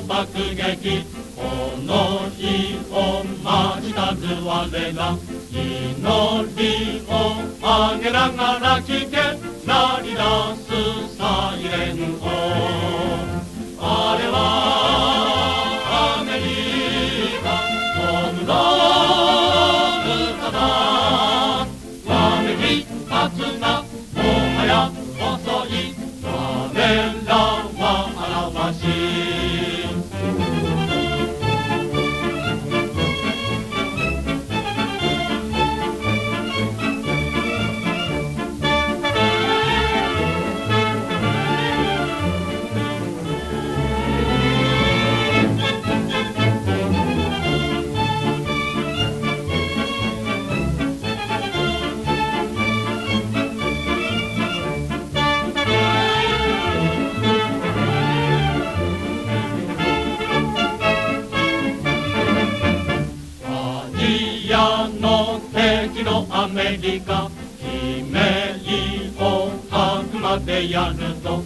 爆撃。この日を待ちたず我ら祈りをあげながら聞け。の敵のアメリカ悲鳴を吐くまでやるとこ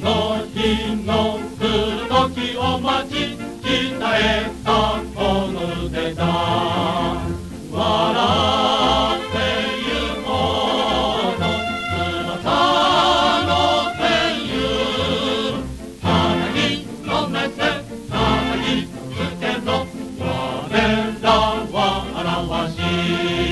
の日の来る時を待ち鍛えたこの腕だ。Así.